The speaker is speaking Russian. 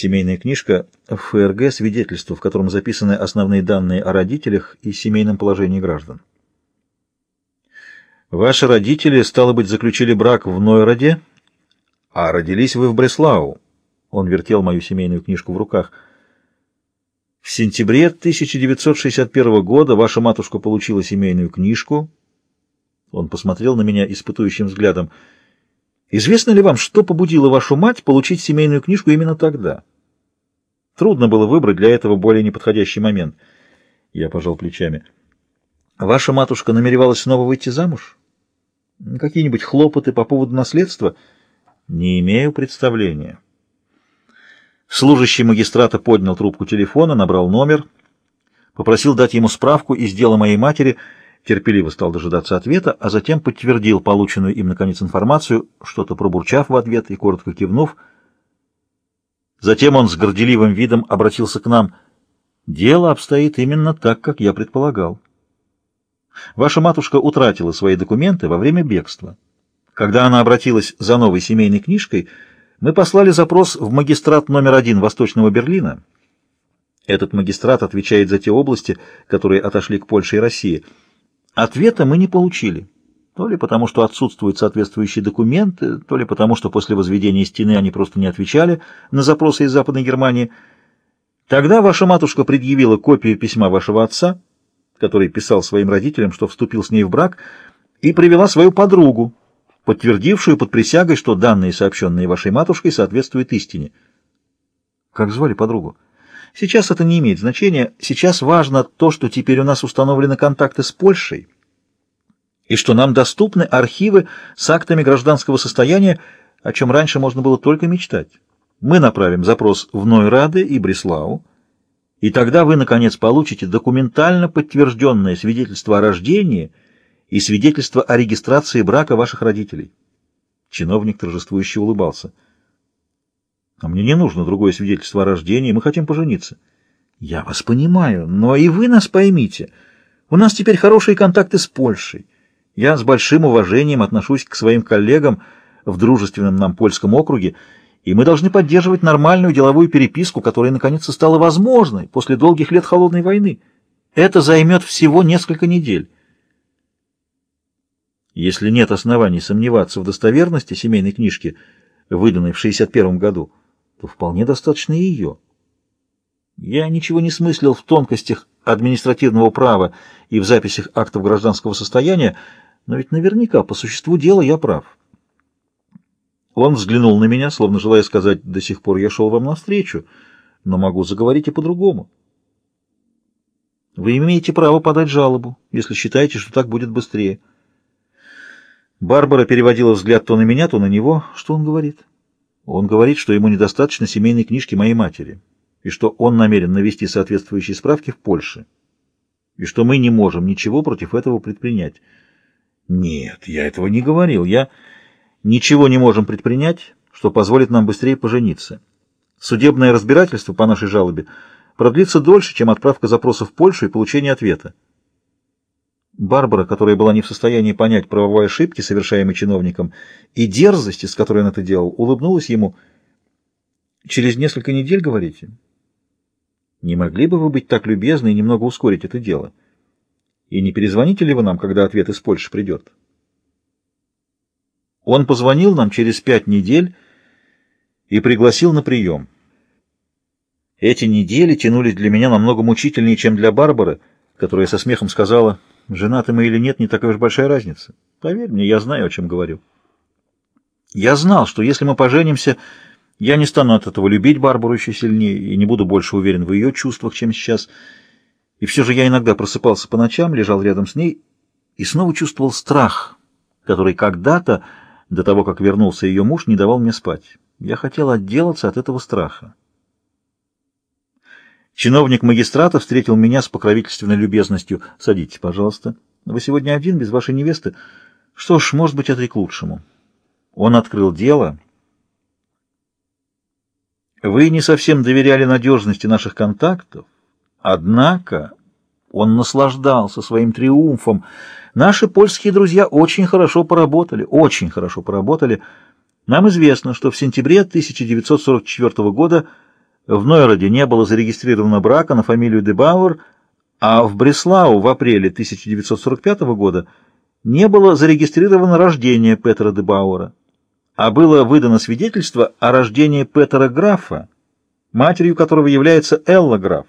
Семейная книжка ФРГ свидетельство, в котором записаны основные данные о родителях и семейном положении граждан. Ваши родители, стало быть, заключили брак в Нойроде, а родились вы в Бреслау. Он вертел мою семейную книжку в руках. В сентябре 1961 года ваша матушка получила семейную книжку. Он посмотрел на меня испытующим взглядом. Известно ли вам, что побудило вашу мать получить семейную книжку именно тогда? Трудно было выбрать для этого более неподходящий момент. Я пожал плечами. Ваша матушка намеревалась снова выйти замуж? Какие-нибудь хлопоты по поводу наследства? Не имею представления. Служащий магистрата поднял трубку телефона, набрал номер, попросил дать ему справку из дела моей матери, терпеливо стал дожидаться ответа, а затем подтвердил полученную им, наконец, информацию, что-то пробурчав в ответ и коротко кивнув. Затем он с горделивым видом обратился к нам. «Дело обстоит именно так, как я предполагал». Ваша матушка утратила свои документы во время бегства. Когда она обратилась за новой семейной книжкой, мы послали запрос в магистрат номер один Восточного Берлина. Этот магистрат отвечает за те области, которые отошли к Польше и России. Ответа мы не получили. То ли потому, что отсутствуют соответствующие документы, то ли потому, что после возведения стены они просто не отвечали на запросы из Западной Германии. Тогда ваша матушка предъявила копию письма вашего отца, который писал своим родителям, что вступил с ней в брак, и привела свою подругу, подтвердившую под присягой, что данные, сообщенные вашей матушкой, соответствуют истине. Как звали подругу? Сейчас это не имеет значения. Сейчас важно то, что теперь у нас установлены контакты с Польшей, и что нам доступны архивы с актами гражданского состояния, о чем раньше можно было только мечтать. Мы направим запрос в Нойраде и Бреслау, и тогда вы, наконец, получите документально подтвержденное свидетельство о рождении и свидетельство о регистрации брака ваших родителей. Чиновник торжествующе улыбался. А мне не нужно другое свидетельство о рождении, мы хотим пожениться. Я вас понимаю, но и вы нас поймите. У нас теперь хорошие контакты с Польшей. Я с большим уважением отношусь к своим коллегам в дружественном нам польском округе, и мы должны поддерживать нормальную деловую переписку, которая наконец-то стала возможной после долгих лет холодной войны. Это займет всего несколько недель. Если нет оснований сомневаться в достоверности семейной книжки, выданной в 61 году, то вполне достаточно и ее. Я ничего не смыслил в тонкостях административного права и в записях актов гражданского состояния, но ведь наверняка по существу дела я прав. Он взглянул на меня, словно желая сказать, до сих пор я шел вам навстречу, но могу заговорить и по-другому. Вы имеете право подать жалобу, если считаете, что так будет быстрее. Барбара переводила взгляд то на меня, то на него. Что он говорит? Он говорит, что ему недостаточно семейной книжки моей матери, и что он намерен навести соответствующие справки в Польше, и что мы не можем ничего против этого предпринять. Нет, я этого не говорил. Я ничего не можем предпринять, что позволит нам быстрее пожениться. Судебное разбирательство по нашей жалобе продлится дольше, чем отправка запроса в Польшу и получение ответа. Барбара, которая была не в состоянии понять правовой ошибки, совершаемой чиновником, и дерзости, с которой он это делал, улыбнулась ему. «Через несколько недель, говорите?» «Не могли бы вы быть так любезны и немного ускорить это дело? И не перезвоните ли вы нам, когда ответ из Польши придет?» Он позвонил нам через пять недель и пригласил на прием. Эти недели тянулись для меня намного мучительнее, чем для Барбары, которая со смехом сказала, женаты мы или нет, не такая уж большая разница. Поверь мне, я знаю, о чем говорю. Я знал, что если мы поженимся, я не стану от этого любить Барбару еще сильнее и не буду больше уверен в ее чувствах, чем сейчас. И все же я иногда просыпался по ночам, лежал рядом с ней и снова чувствовал страх, который когда-то до того, как вернулся ее муж, не давал мне спать. Я хотел отделаться от этого страха. Чиновник магистрата встретил меня с покровительственной любезностью. «Садитесь, пожалуйста. Вы сегодня один, без вашей невесты? Что ж, может быть, это и к лучшему». Он открыл дело. «Вы не совсем доверяли надежности наших контактов, однако он наслаждался своим триумфом, Наши польские друзья очень хорошо поработали, очень хорошо поработали. Нам известно, что в сентябре 1944 года В Нойроде не было зарегистрировано брака на фамилию Дебауэр, а в Бреслау в апреле 1945 года не было зарегистрировано рождение Петра Дебауэра, а было выдано свидетельство о рождении Петера Графа, матерью которого является Элла Граф.